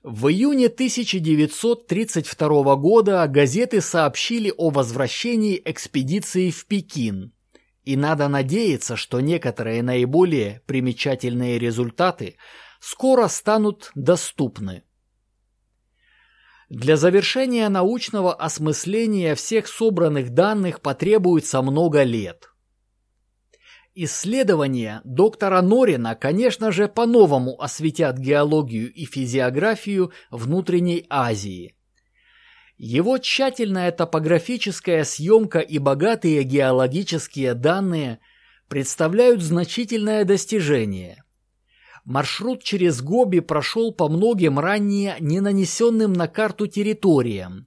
A: В июне 1932 года газеты сообщили о возвращении экспедиции в Пекин – и надо надеяться, что некоторые наиболее примечательные результаты скоро станут доступны. Для завершения научного осмысления всех собранных данных потребуется много лет. Исследования доктора Норина, конечно же, по-новому осветят геологию и физиографию внутренней Азии – его тщательная топографическая съемка и богатые геологические данные представляют значительное достижение. Маршрут через Гоби прошел по многим ранее не нанесенным на карту территориям,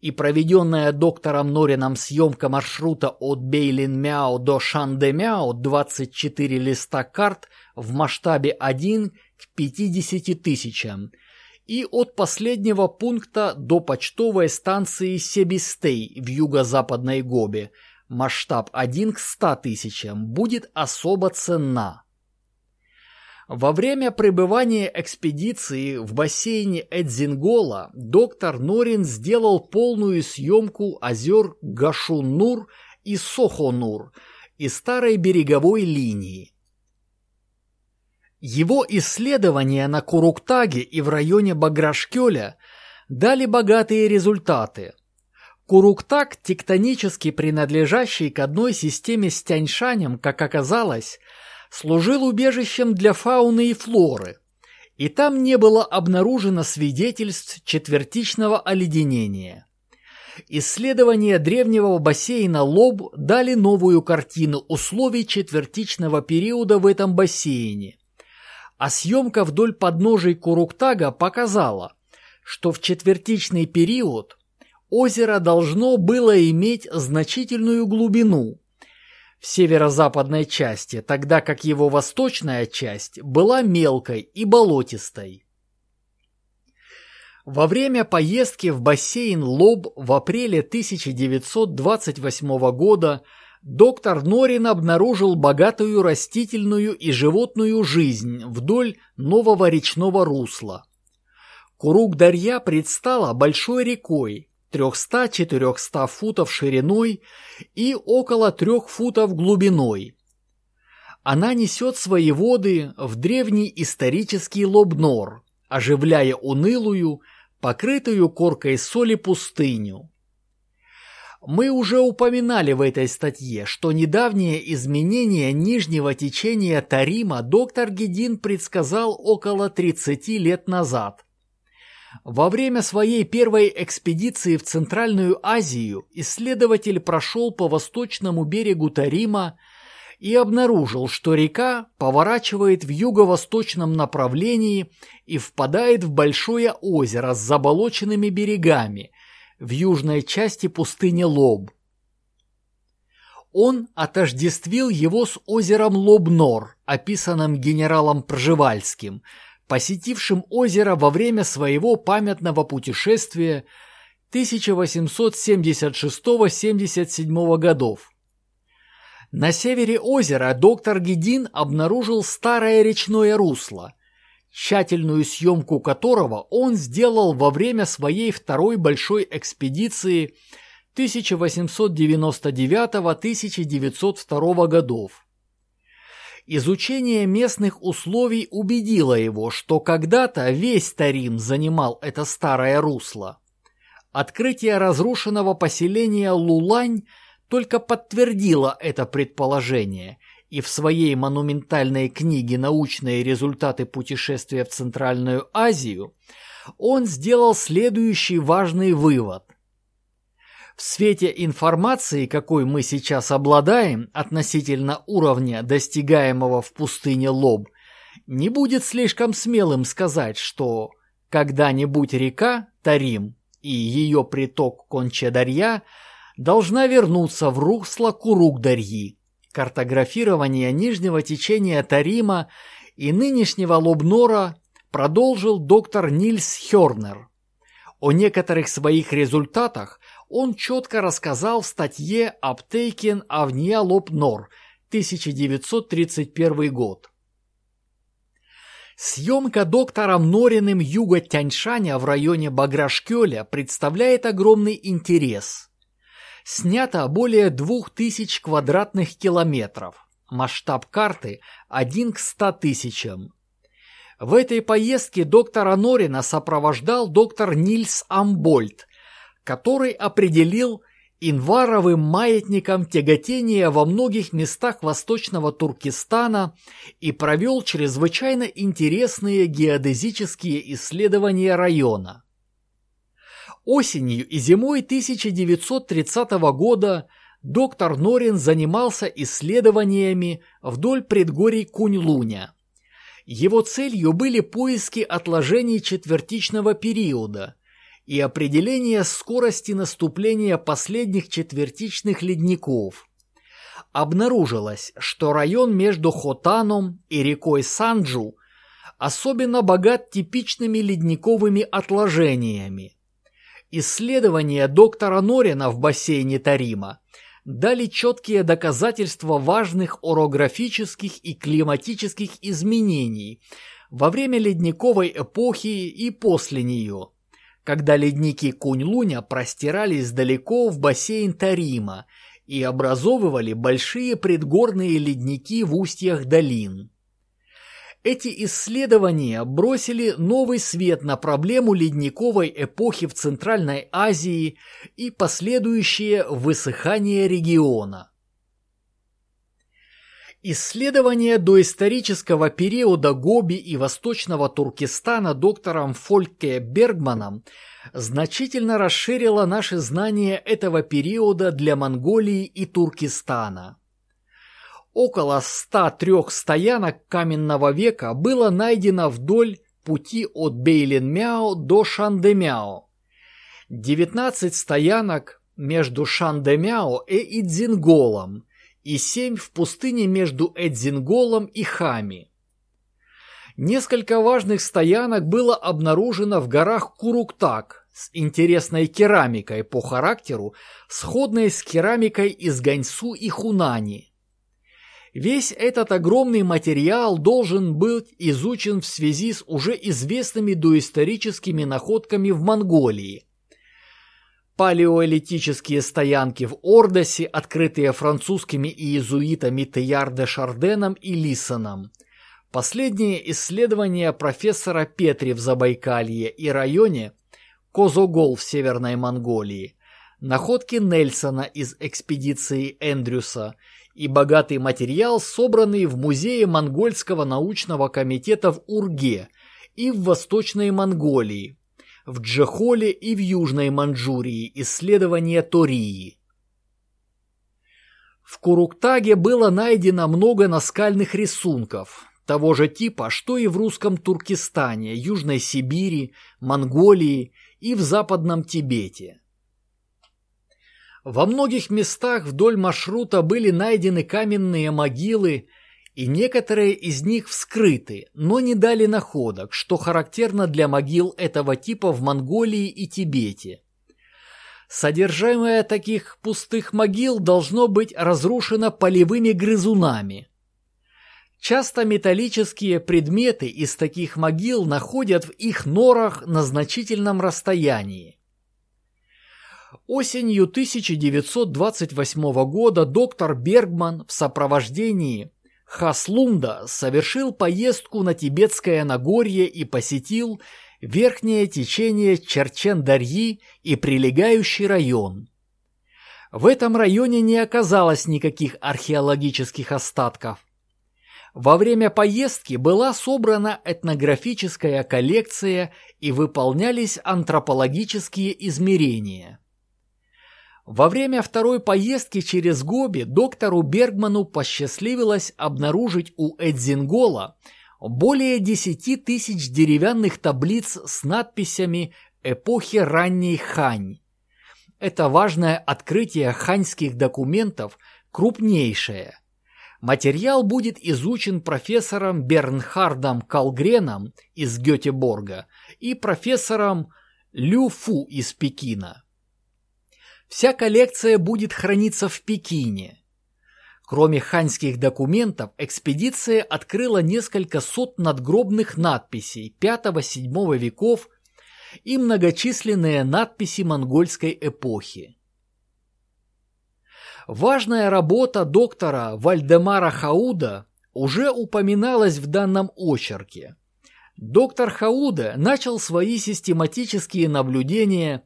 A: и проведенная доктором Норином съемка маршрута от Бейлин-Мяо до Шанде-Мяо 24 листа карт в масштабе 1 к 50 тысячам – и от последнего пункта до почтовой станции Себистей в юго-западной Гобе масштаб 1 к 100 тысячам. Будет особо ценна. Во время пребывания экспедиции в бассейне Эдзингола доктор Норин сделал полную съемку озер Гашунур и Сохонур и старой береговой линии. Его исследования на Куруктаге и в районе Баграшкёля дали богатые результаты. Куруктаг, тектонически принадлежащий к одной системе с Тяньшанем, как оказалось, служил убежищем для фауны и флоры, и там не было обнаружено свидетельств четвертичного оледенения. Исследования древнего бассейна Лоб дали новую картину условий четвертичного периода в этом бассейне, а съемка вдоль подножий Куруктага показала, что в четвертичный период озеро должно было иметь значительную глубину в северо-западной части, тогда как его восточная часть была мелкой и болотистой. Во время поездки в бассейн Лоб в апреле 1928 года доктор Норин обнаружил богатую растительную и животную жизнь вдоль нового речного русла. Курук-Дарья предстала большой рекой, 300-400 футов шириной и около 3 футов глубиной. Она несет свои воды в древний исторический Лобнор, оживляя унылую, покрытую коркой соли пустыню. Мы уже упоминали в этой статье, что недавнее изменение нижнего течения Тарима доктор Гедин предсказал около 30 лет назад. Во время своей первой экспедиции в Центральную Азию исследователь прошел по восточному берегу Тарима и обнаружил, что река поворачивает в юго-восточном направлении и впадает в большое озеро с заболоченными берегами в южной части пустыни Лоб. Он отождествил его с озером Лобнор, описанным генералом Пржевальским, посетившим озеро во время своего памятного путешествия 1876-77 годов. На севере озера доктор Гедин обнаружил старое речное русло, тщательную съемку которого он сделал во время своей второй большой экспедиции 1899-1902 годов. Изучение местных условий убедило его, что когда-то весь Тарим занимал это старое русло. Открытие разрушенного поселения Лулань – только подтвердила это предположение, и в своей монументальной книге «Научные результаты путешествия в Центральную Азию» он сделал следующий важный вывод. В свете информации, какой мы сейчас обладаем относительно уровня, достигаемого в пустыне Лоб, не будет слишком смелым сказать, что когда-нибудь река Тарим и ее приток Конче-Дарья – должна вернуться в русло Курук-Дарьи. Картографирование нижнего течения Тарима и нынешнего Лобнора продолжил доктор Нильс Хёрнер. О некоторых своих результатах он четко рассказал в статье «Upptäckten av nya Lop-nor» 1931 год. Съемка доктором Нориным юга Тяньшаня в районе Баграшкёля представляет огромный интерес – снято более 2000 квадратных километров. Масштаб карты 1 к 100 тысячам. В этой поездке доктора Норина сопровождал доктор Нильс Амбольд, который определил инваровым маятником тяготение во многих местах восточного Туркестана и провел чрезвычайно интересные геодезические исследования района. Осенью и зимой 1930 года доктор Норин занимался исследованиями вдоль предгорий Кунь-Луня. Его целью были поиски отложений четвертичного периода и определение скорости наступления последних четвертичных ледников. Обнаружилось, что район между Хотаном и рекой Санджу особенно богат типичными ледниковыми отложениями – Исследования доктора Норина в бассейне Тарима дали четкие доказательства важных орографических и климатических изменений во время ледниковой эпохи и после нее, когда ледники Кунь-Луня простирались далеко в бассейн Тарима и образовывали большие предгорные ледники в устьях долин. Эти исследования бросили новый свет на проблему ледниковой эпохи в Центральной Азии и последующее высыхание региона. Исследование доисторического периода Гоби и Восточного Туркестана доктором Фольке Бергманом значительно расширило наши знания этого периода для Монголии и Туркестана. Около 103 стоянок каменного века было найдено вдоль пути от Бейлин-Мяо до Шандемяо. 19 стоянок между Шандемяо и Идзинголом и 7 в пустыне между Эдзинголом и Хами. Несколько важных стоянок было обнаружено в горах Куруктак с интересной керамикой по характеру, сходной с керамикой из Ганьсу и Хунани – Весь этот огромный материал должен быть изучен в связи с уже известными доисторическими находками в Монголии. Палеолитические стоянки в Ордосе, открытые французскими иезуитами Теяр де Шарденом и Лисоном. Последнее исследование профессора Петри в Забайкалье и районе Козогол в Северной Монголии, находки Нельсона из экспедиции Эндрюса и богатый материал, собранный в Музее Монгольского научного комитета в Урге и в Восточной Монголии, в Джехоле и в Южной Манчжурии исследования Тории. В Куруктаге было найдено много наскальных рисунков, того же типа, что и в русском Туркестане, Южной Сибири, Монголии и в Западном Тибете. Во многих местах вдоль маршрута были найдены каменные могилы, и некоторые из них вскрыты, но не дали находок, что характерно для могил этого типа в Монголии и Тибете. Содержимое таких пустых могил должно быть разрушено полевыми грызунами. Часто металлические предметы из таких могил находят в их норах на значительном расстоянии. Осенью 1928 года доктор Бергман в сопровождении Хаслунда совершил поездку на Тибетское Нагорье и посетил верхнее течение Черчен-Дарьи и прилегающий район. В этом районе не оказалось никаких археологических остатков. Во время поездки была собрана этнографическая коллекция и выполнялись антропологические измерения. Во время второй поездки через Гоби доктору Бергману посчастливилось обнаружить у Эдзингола более 10 тысяч деревянных таблиц с надписями эпохи ранней Хань. Это важное открытие ханьских документов, крупнейшее. Материал будет изучен профессором Бернхардом Калгреном из Гетеборга и профессором Лю Фу из Пекина. Вся коллекция будет храниться в Пекине. Кроме ханьских документов, экспедиция открыла несколько сот надгробных надписей V-VII веков и многочисленные надписи монгольской эпохи. Важная работа доктора Вальдемара Хауда уже упоминалась в данном очерке. Доктор Хауда начал свои систематические наблюдения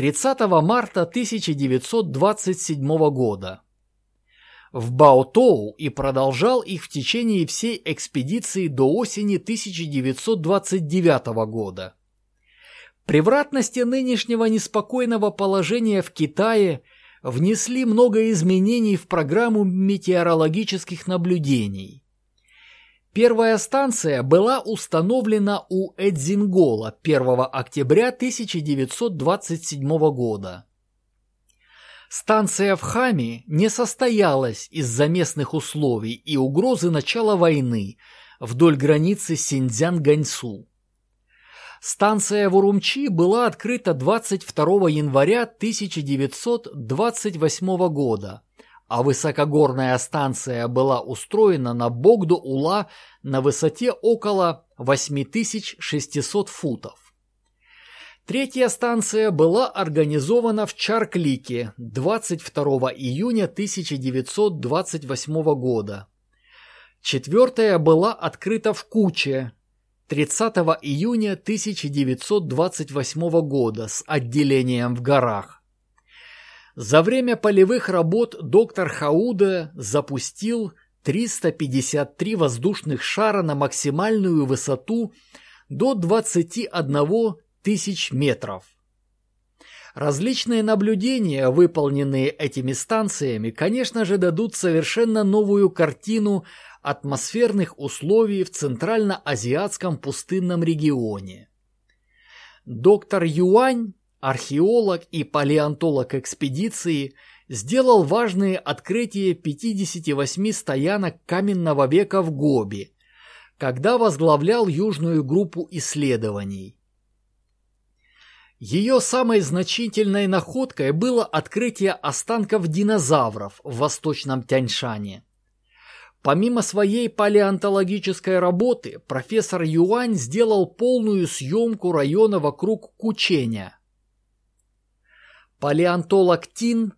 A: 30 марта 1927 года в Баотоу и продолжал их в течение всей экспедиции до осени 1929 года. Превратности нынешнего неспокойного положения в Китае – внесли много изменений в программу метеорологических наблюдений. Первая станция была установлена у Эдзингола 1 октября 1927 года. Станция в Хаме не состоялась из-за местных условий и угрозы начала войны вдоль границы Синьцзян-Ганьсу. Станция в Урумчи была открыта 22 января 1928 года, а высокогорная станция была устроена на Богду-Ула на высоте около 8600 футов. Третья станция была организована в Чарклике 22 июня 1928 года. Четвертая была открыта в Куче 30 июня 1928 года с отделением в горах. За время полевых работ доктор Хауда запустил 353 воздушных шара на максимальную высоту до 21 тысяч метров. Различные наблюдения, выполненные этими станциями, конечно же, дадут совершенно новую картину атмосферных условий в Центрально-Азиатском пустынном регионе. Доктор Юань, археолог и палеонтолог экспедиции, сделал важные открытия 58 стоянок каменного века в Гоби, когда возглавлял южную группу исследований. Ее самой значительной находкой было открытие останков динозавров в Восточном Тяньшане. Помимо своей палеонтологической работы, профессор Юань сделал полную съемку района вокруг Кученя. Палеонтолог Тин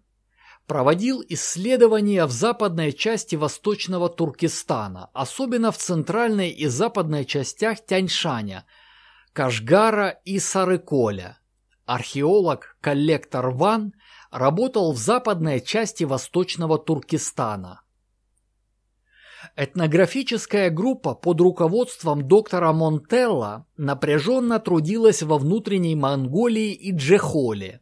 A: проводил исследования в западной части восточного Туркестана, особенно в центральной и западной частях Тяньшаня, Кашгара и Сарыколя. Археолог-коллектор Ван работал в западной части восточного Туркестана. Этнографическая группа под руководством доктора Монтелла напряженно трудилась во внутренней Монголии и Джехоле.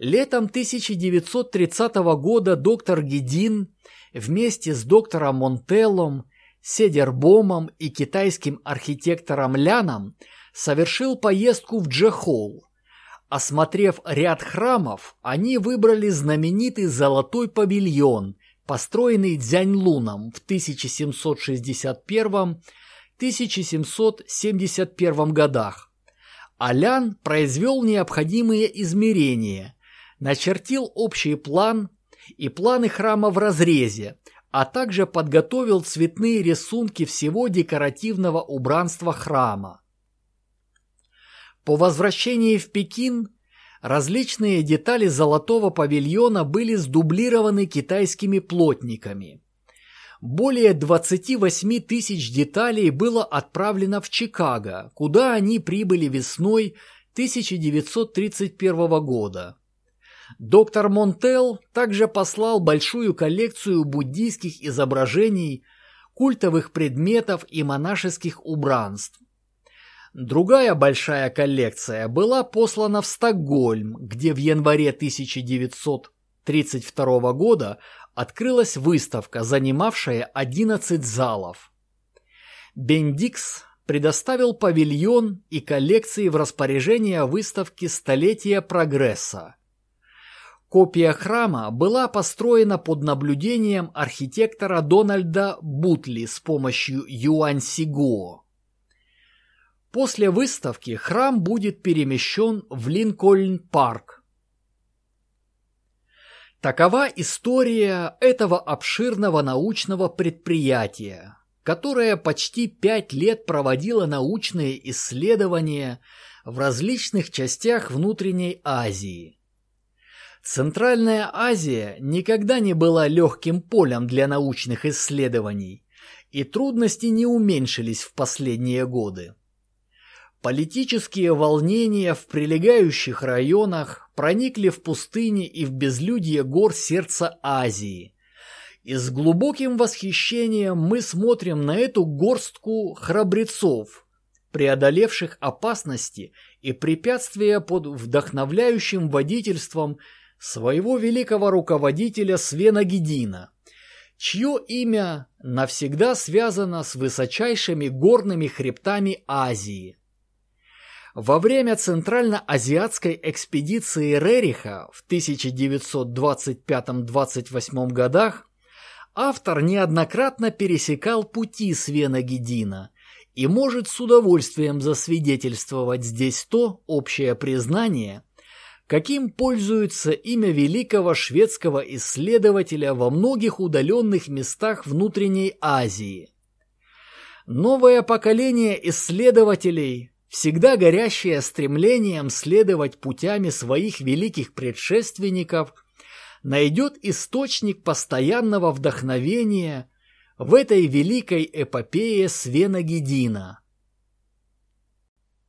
A: Летом 1930 года доктор Гедин вместе с доктором Монтеллом, Седербомом и китайским архитектором Ляном совершил поездку в Джехол. Осмотрев ряд храмов, они выбрали знаменитый Золотой павильон, построенный Дзяньлуном в 1761-1771 годах. Алян произвел необходимые измерения, начертил общий план и планы храма в разрезе, а также подготовил цветные рисунки всего декоративного убранства храма. По возвращении в Пекин различные детали золотого павильона были сдублированы китайскими плотниками. Более 28 тысяч деталей было отправлено в Чикаго, куда они прибыли весной 1931 года. Доктор Монтел также послал большую коллекцию буддийских изображений, культовых предметов и монашеских убранств. Другая большая коллекция была послана в Стокгольм, где в январе 1932 года открылась выставка, занимавшая 11 залов. Бендикс предоставил павильон и коллекции в распоряжение выставки «Столетие прогресса». Копия храма была построена под наблюдением архитектора Дональда Бутли с помощью Юань Сиго. После выставки храм будет перемещен в Линкольн-парк. Такова история этого обширного научного предприятия, которое почти пять лет проводило научные исследования в различных частях внутренней Азии – Центральная Азия никогда не была легким полем для научных исследований, и трудности не уменьшились в последние годы. Политические волнения в прилегающих районах проникли в пустыни и в безлюдье гор сердца Азии. И с глубоким восхищением мы смотрим на эту горстку храбрецов, преодолевших опасности и препятствия под вдохновляющим водительством своего великого руководителя Свена Гедина, чье имя навсегда связано с высочайшими горными хребтами Азии. Во время Центральноазиатской экспедиции Рериха в 1925-28 годах автор неоднократно пересекал пути Свена Гедина и может с удовольствием засвидетельствовать здесь то общее признание – каким пользуется имя великого шведского исследователя во многих удаленных местах внутренней Азии. Новое поколение исследователей, всегда горящее стремлением следовать путями своих великих предшественников, найдет источник постоянного вдохновения в этой великой эпопее Свена Гедина –